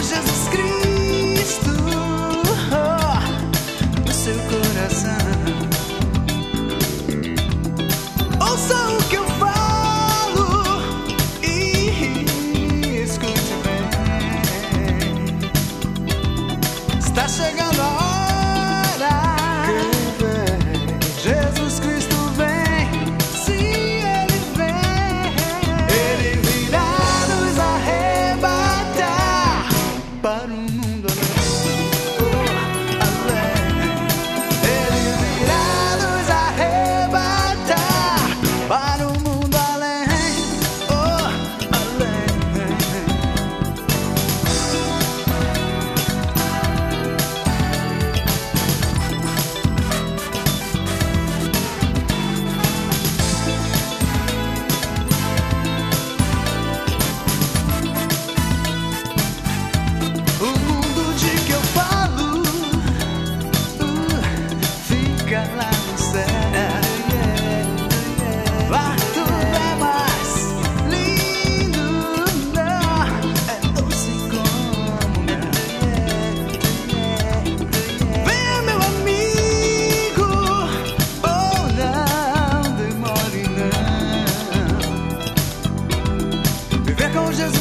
Jesus. Para o mundo. quand je